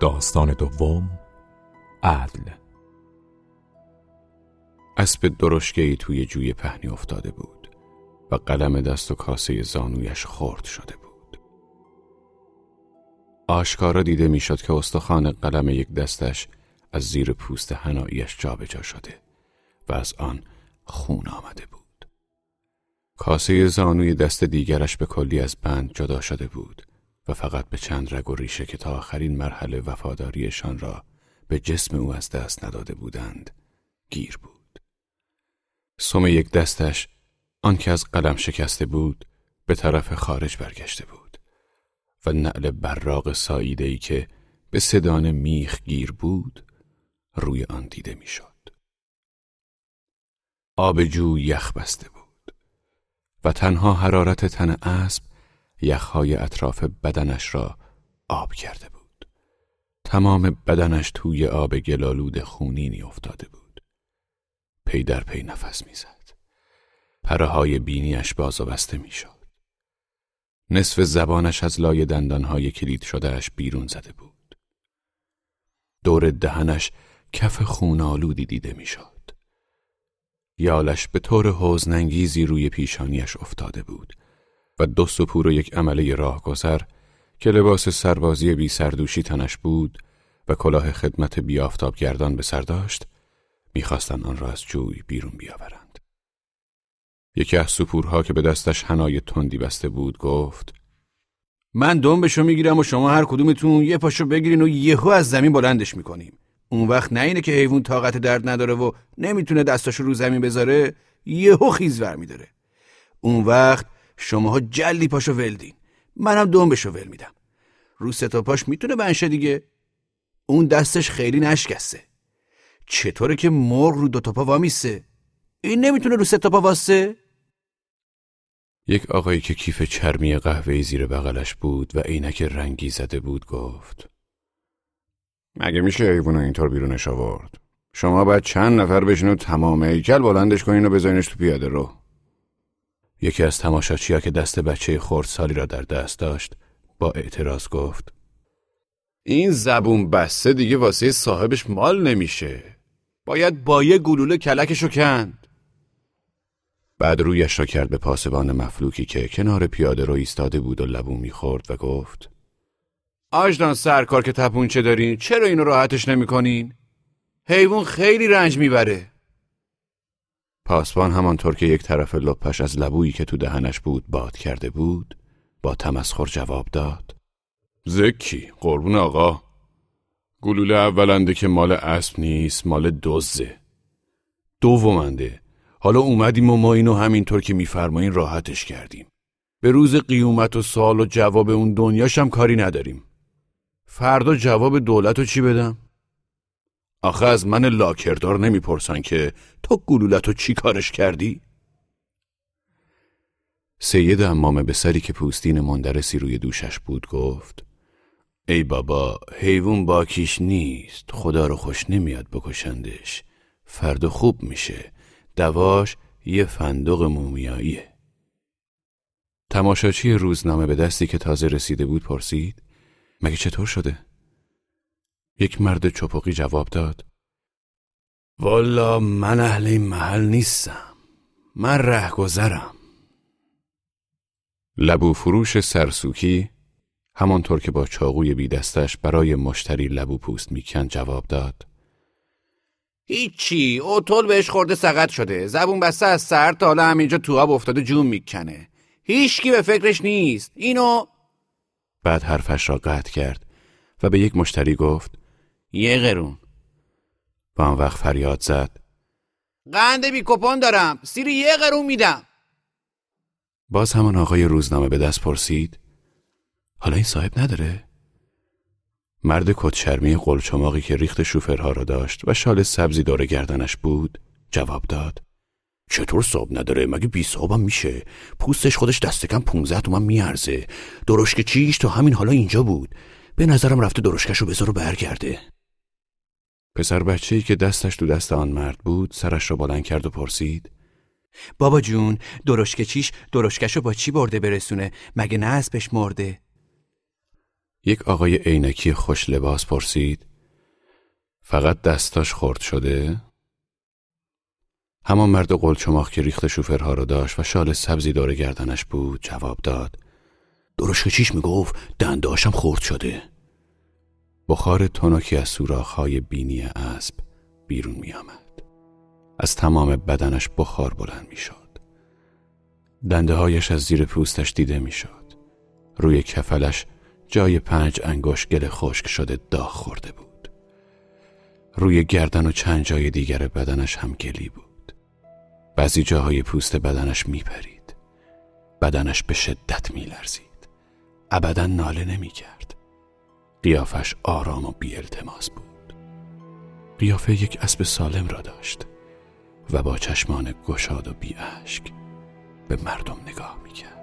داستان دوم عدل. اسب درشگهی توی جوی پهنی افتاده بود و قلم دست و کاسه زانویش خرد شده بود. آشکارا دیده می‌شد که استخوان قلم یک دستش از زیر پوست هناییش جابجا شده و از آن خون آمده بود. کاسه زانوی دست دیگرش به کلی از بند جدا شده بود و فقط به چند رگ و ریشه که تا آخرین مرحله وفاداریشان را به جسم او از دست نداده بودند گیر بود. سم یک دستش آنکه از قلم شکسته بود به طرف خارج برگشته بود و نعل براغ ساییدهی که به صدان میخ گیر بود روی آن دیده می‌شد. آب جو یخ بسته بود و تنها حرارت تن اسب یخهای اطراف بدنش را آب کرده بود. تمام بدنش توی آب گلالود خونینی افتاده بود. پی در پی نفس می‌زد. پرهای بینیش باز و بسته می‌شد. نصف زبانش از لای دندانهای کلید شدهش بیرون زده بود. دور دهنش کف خونالودی دیده می‌شد. یالش به طور حوزننگیزی روی پیشانیش افتاده بود و دو سپور و یک عمله راهگذر که لباس سربازی بی سردوشی تنش بود و کلاه خدمت بی گردان به سر داشت می‌خواستند آن را از جوی بیرون بیاورند. یکی از سپورها که به دستش هنای تندی بسته بود گفت من دنبشو می‌گیرم و شما هر کدومتون یه پاشو بگیرین و یهو از زمین بلندش می‌کنیم. اون وقت نه اینه که حیوان طاقت درد نداره و نمی‌تونه دستاشو رو زمین بذاره یهو خیز ور میداره. اون وقت شماها جلی پاشو ولدین منم دنبشو ول میدم. رو ستا پاش می‌تونه بنشه دیگه. اون دستش خیلی نشکسته. چطوره که مرغ رو دو تا پا وامیسه؟ این نمی‌تونه رو ستا پا واسه؟ یک آقایی که کیف چرمی قهوه زیر بغلش بود و عینک رنگی زده بود گفت مگه میشه حیوان اینطور بیرونش آورد؟ شما باید چند نفر بشین و تمام ایکل بلندش کنین و بزنینش تو پیاده رو. یکی از تماشاچیا که دست بچه سالی را در دست داشت با اعتراض گفت این زبون بسته دیگه واسه صاحبش مال نمیشه. باید با یه گلوله کلکشو کند. بعد رویش را کرد به پاسبان مفلوکی که کنار پیاده رو ایستاده بود و لبو می‌خورد و گفت آجدان سرکار که تپونچه دارین چرا اینو راحتش نمی‌کنین؟ حیوان خیلی رنج می‌بره. پاسبان همانطور که یک طرف لپش از لبویی که تو دهنش بود باد کرده بود با تمسخر جواب داد. زکی قربون آقا. گلوله اولنده که مال اسب نیست مال دوزه دومنده. حالا اومدیم و ما اینو همینطور که میفرمایین راحتش کردیم. به روز قیومت و سال و جواب اون دنیاشم کاری نداریم. فردا جواب دولت رو چی بدم؟ آخه از من لاکردار نمی‌پرسن که تو گلولتو چی کارش کردی؟ سید امامه به سری که پوستین مندرسی روی دوشش بود گفت ای بابا حیوان باکیش نیست خدا رو خوش نمیاد بکشندش فرد خوب میشه دواش یه فندق مومیاییه تماشاچی روزنامه به دستی که تازه رسیده بود پرسید مگه چطور شده؟ یک مرد چپقی جواب داد. والا من اهل این محل نیستم. من رهگذرم. لبو فروش سرسوکی همانطور که با چاقوی بی دستش برای مشتری لبو پوست میکن جواب داد. هیچی اوتول بهش خورده سقط شده. زبون بسته از سر تا حالا همینجا تو آب افتاده جون می‌کنه. هیچکی به فکرش نیست. اینو بعد حرفش را قطع کرد و به یک مشتری گفت یه قرون. و آن وقت فریاد زد. قند بی کپون دارم. سیری یه قرون میدم. باز همان آقای روزنامه به دست پرسید. حالا این صاحب نداره؟ مرد کتشرمی قلچماقی که ریخت شوفرها را داشت و شال سبزی دور گردنش بود جواب داد. چطور صاحب نداره؟ مگه بی صاحبم میشه؟ پوستش خودش دست کم 15 تومن میارزه. درشک چیش تا همین حالا اینجا بود. به نظرم رفته درشکشو بذار و برگرده. پسر بچه‌ای که دستش تو دست آن مرد بود سرش را بلند کرد و پرسید بابا جون درشکه چیش؟ درشکشو با چی برده برسونه؟ مگه نه اسبش مرده؟ یک آقای عینکی خوش لباس پرسید فقط دستاش خورد شده؟ همان مرد قلچماخ که ریخت شوفرها رو داشت و شال سبزی دور گردنش بود جواب داد درشک چیش می‌گفت؟ دنداشم خورد شده. بخار تنکی از سوراخ‌های بینی اسب بیرون می آمد. از تمام بدنش بخار بلند می شد. دنده هایش از زیر پوستش دیده می شد. روی کفلش جای پنج انگوش گل خشک شده داغ خورده بود. روی گردن و چند جای دیگر بدنش هم گلی بود. بعضی جاهای پوست بدنش می پرید. بدنش به شدت می لرزید. ابدا ناله نمی کرد. قیافش آرام و بی التماس بود. قیافه یک اسب سالم را داشت و با چشمان گشاد و بی اشک به مردم نگاه می کرد.